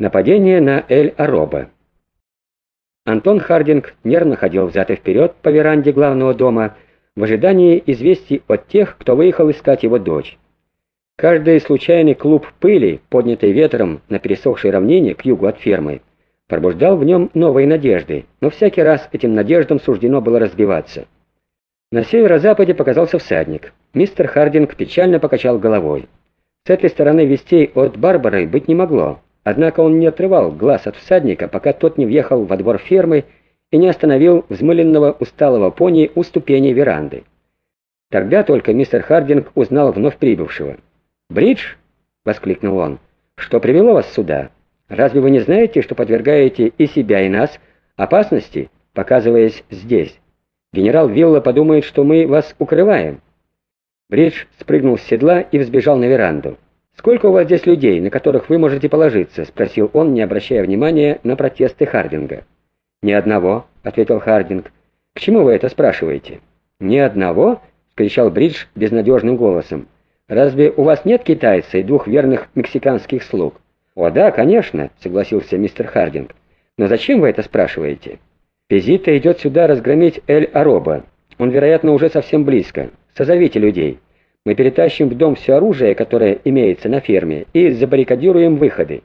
Нападение на Эль-Ароба. Антон Хардинг нервно ходил взад и вперед по веранде главного дома в ожидании известий от тех, кто выехал искать его дочь. Каждый случайный клуб пыли, поднятый ветром на пересохшей равнине к югу от фермы, пробуждал в нем новые надежды, но всякий раз этим надеждам суждено было разбиваться. На северо-западе показался всадник. Мистер Хардинг печально покачал головой. С этой стороны вестей от Барбары быть не могло. Однако он не отрывал глаз от всадника, пока тот не въехал во двор фермы и не остановил взмыленного усталого пони у ступеней веранды. Тогда только мистер Хардинг узнал вновь прибывшего. «Бридж?» — воскликнул он. «Что привело вас сюда? Разве вы не знаете, что подвергаете и себя, и нас опасности, показываясь здесь? Генерал Вилла подумает, что мы вас укрываем». Бридж спрыгнул с седла и взбежал на веранду. «Сколько у вас здесь людей, на которых вы можете положиться?» — спросил он, не обращая внимания на протесты Хардинга. «Ни одного», — ответил Хардинг. «К чему вы это спрашиваете?» «Ни одного?» — кричал Бридж безнадежным голосом. «Разве у вас нет китайца и двух верных мексиканских слуг?» «О да, конечно», — согласился мистер Хардинг. «Но зачем вы это спрашиваете?» «Пизита идет сюда разгромить Эль-Ароба. Он, вероятно, уже совсем близко. Созовите людей». Мы перетащим в дом все оружие, которое имеется на ферме, и забаррикадируем выходы.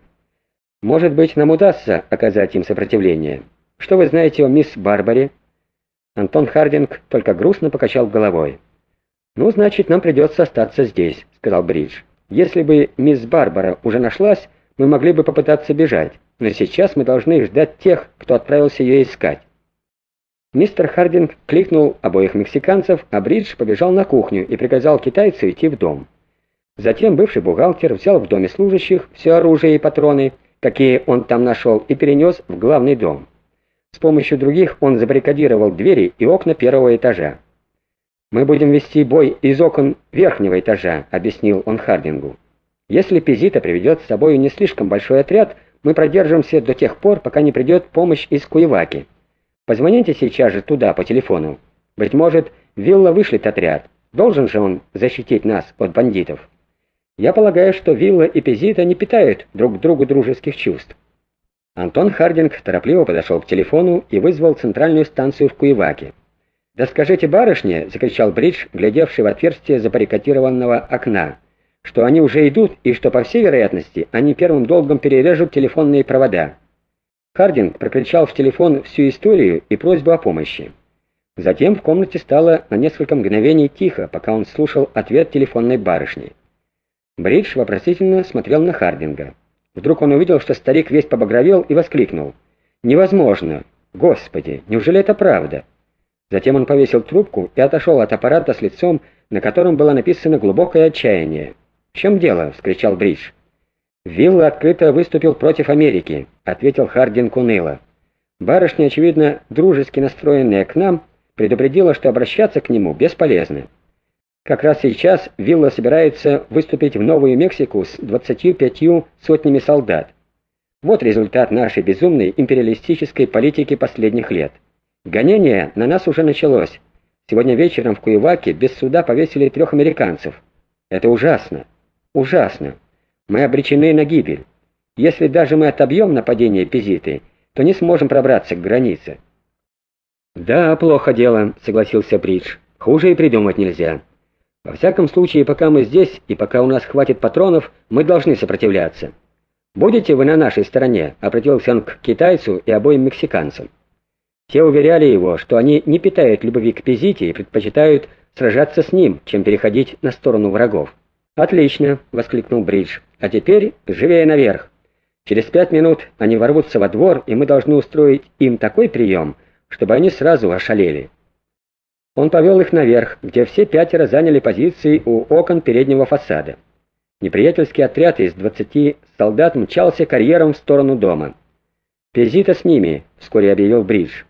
Может быть, нам удастся оказать им сопротивление. Что вы знаете о мисс Барбаре?» Антон Хардинг только грустно покачал головой. «Ну, значит, нам придется остаться здесь», — сказал Бридж. «Если бы мисс Барбара уже нашлась, мы могли бы попытаться бежать, но сейчас мы должны ждать тех, кто отправился ее искать». Мистер Хардинг кликнул обоих мексиканцев, а Бридж побежал на кухню и приказал китайцу идти в дом. Затем бывший бухгалтер взял в доме служащих все оружие и патроны, какие он там нашел, и перенес в главный дом. С помощью других он забаррикадировал двери и окна первого этажа. «Мы будем вести бой из окон верхнего этажа», — объяснил он Хардингу. «Если Пизита приведет с собой не слишком большой отряд, мы продержимся до тех пор, пока не придет помощь из Куеваки». Позвоните сейчас же туда, по телефону. Быть может, Вилла вышлет отряд. Должен же он защитить нас от бандитов. Я полагаю, что Вилла и Пезита не питают друг другу дружеских чувств. Антон Хардинг торопливо подошел к телефону и вызвал центральную станцию в Куеваке. «Да скажите барышне», — закричал Бридж, глядевший в отверстие забаррикадированного окна, «что они уже идут и что, по всей вероятности, они первым долгом перережут телефонные провода». Хардинг прокричал в телефон всю историю и просьбу о помощи. Затем в комнате стало на несколько мгновений тихо, пока он слушал ответ телефонной барышни. Бридж вопросительно смотрел на Хардинга. Вдруг он увидел, что старик весь побагровел и воскликнул. «Невозможно! Господи, неужели это правда?» Затем он повесил трубку и отошел от аппарата с лицом, на котором было написано глубокое отчаяние. «В чем дело?» — вскричал Бридж. «Вилла открыто выступил против Америки», — ответил Хардин уныло. Барышня, очевидно, дружески настроенная к нам, предупредила, что обращаться к нему бесполезно. Как раз сейчас Вилла собирается выступить в Новую Мексику с 25 сотнями солдат. Вот результат нашей безумной империалистической политики последних лет. Гонение на нас уже началось. Сегодня вечером в Куеваке без суда повесили трех американцев. Это ужасно. Ужасно. Мы обречены на гибель. Если даже мы отобьем нападение Пизиты, то не сможем пробраться к границе». «Да, плохо дело», — согласился Бридж. «Хуже и придумать нельзя. Во всяком случае, пока мы здесь и пока у нас хватит патронов, мы должны сопротивляться. Будете вы на нашей стороне?» — обратился он к китайцу и обоим мексиканцам. Те уверяли его, что они не питают любви к Пизите и предпочитают сражаться с ним, чем переходить на сторону врагов. «Отлично!» — воскликнул Бридж. «А теперь живее наверх. Через пять минут они ворвутся во двор, и мы должны устроить им такой прием, чтобы они сразу ошалели». Он повел их наверх, где все пятеро заняли позиции у окон переднего фасада. Неприятельский отряд из двадцати солдат мчался карьером в сторону дома. «Пезита с ними», — вскоре объявил Бридж.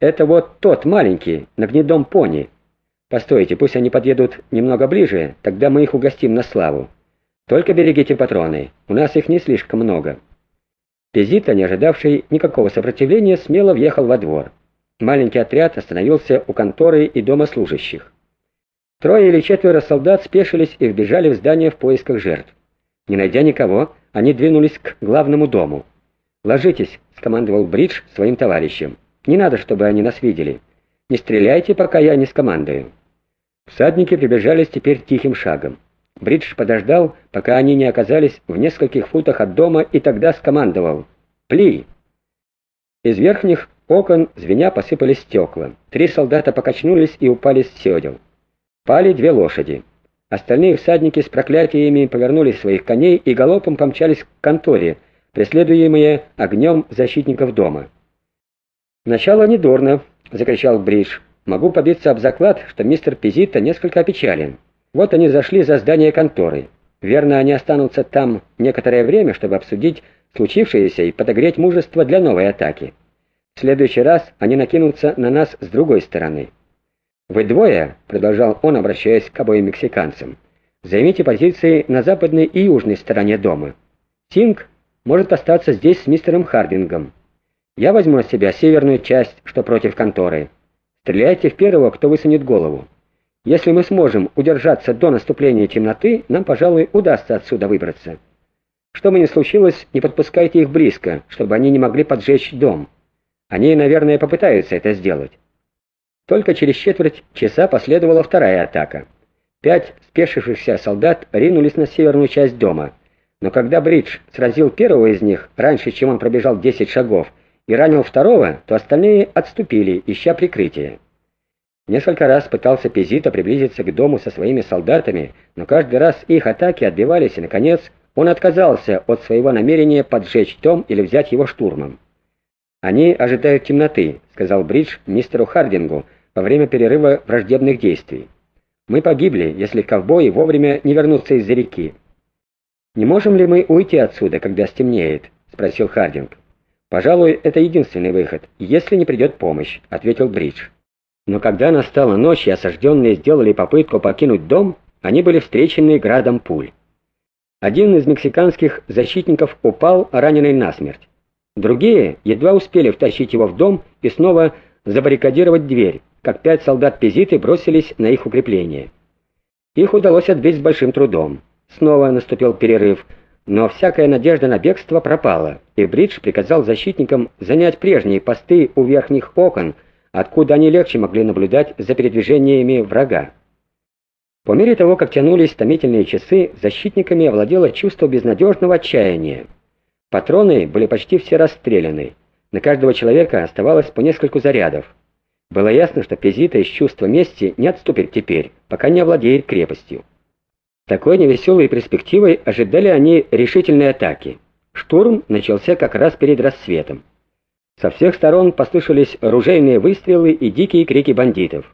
«Это вот тот маленький, на гнедом пони». «Постойте, пусть они подъедут немного ближе, тогда мы их угостим на славу. Только берегите патроны, у нас их не слишком много». Пезита, не ожидавший никакого сопротивления, смело въехал во двор. Маленький отряд остановился у конторы и дома служащих. Трое или четверо солдат спешились и вбежали в здание в поисках жертв. Не найдя никого, они двинулись к главному дому. «Ложитесь», — скомандовал Бридж своим товарищам. «Не надо, чтобы они нас видели. Не стреляйте, пока я не скомандую». Всадники приближались теперь тихим шагом. Бридж подождал, пока они не оказались в нескольких футах от дома, и тогда скомандовал «Пли!». Из верхних окон звеня посыпались стекла. Три солдата покачнулись и упали с седел. Пали две лошади. Остальные всадники с проклятиями повернули своих коней и галопом помчались к конторе, преследуемые огнем защитников дома. «Начало недурно», — закричал Бридж. «Могу побиться об заклад, что мистер Пизитто несколько опечален». Вот они зашли за здание конторы. Верно, они останутся там некоторое время, чтобы обсудить случившееся и подогреть мужество для новой атаки. В следующий раз они накинутся на нас с другой стороны. «Вы двое», — продолжал он, обращаясь к обоим мексиканцам, — «займите позиции на западной и южной стороне дома. Тинг может остаться здесь с мистером Хардингом. Я возьму на себя северную часть, что против конторы. Стреляйте в первого, кто высунет голову. Если мы сможем удержаться до наступления темноты, нам, пожалуй, удастся отсюда выбраться. Что бы ни случилось, не подпускайте их близко, чтобы они не могли поджечь дом. Они, наверное, попытаются это сделать. Только через четверть часа последовала вторая атака. Пять спешившихся солдат ринулись на северную часть дома. Но когда Бридж сразил первого из них, раньше, чем он пробежал 10 шагов, и ранил второго, то остальные отступили, ища прикрытия. Несколько раз пытался Пизита приблизиться к дому со своими солдатами, но каждый раз их атаки отбивались, и, наконец, он отказался от своего намерения поджечь дом или взять его штурмом. «Они ожидают темноты», — сказал Бридж мистеру Хардингу во время перерыва враждебных действий. «Мы погибли, если ковбои вовремя не вернутся из-за реки». «Не можем ли мы уйти отсюда, когда стемнеет?» — спросил Хардинг. «Пожалуй, это единственный выход, если не придет помощь», — ответил Бридж. Но когда настала ночь и осажденные сделали попытку покинуть дом, они были встречены градом пуль. Один из мексиканских защитников упал, раненый насмерть. Другие едва успели втащить его в дом и снова забаррикадировать дверь, как пять солдат Пизиты бросились на их укрепление. Их удалось отбить с большим трудом. Снова наступил перерыв, но всякая надежда на бегство пропала, и Бридж приказал защитникам занять прежние посты у верхних окон, откуда они легче могли наблюдать за передвижениями врага. По мере того, как тянулись томительные часы, защитниками овладело чувство безнадежного отчаяния. Патроны были почти все расстреляны. На каждого человека оставалось по нескольку зарядов. Было ясно, что Пезита из чувства мести не отступит теперь, пока не овладеет крепостью. Такой невеселой перспективой ожидали они решительной атаки. Штурм начался как раз перед рассветом. Со всех сторон послышались ружейные выстрелы и дикие крики бандитов.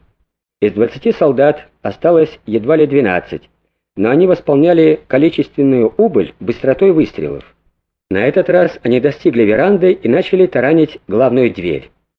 Из 20 солдат осталось едва ли 12, но они восполняли количественную убыль быстротой выстрелов. На этот раз они достигли веранды и начали таранить главную дверь.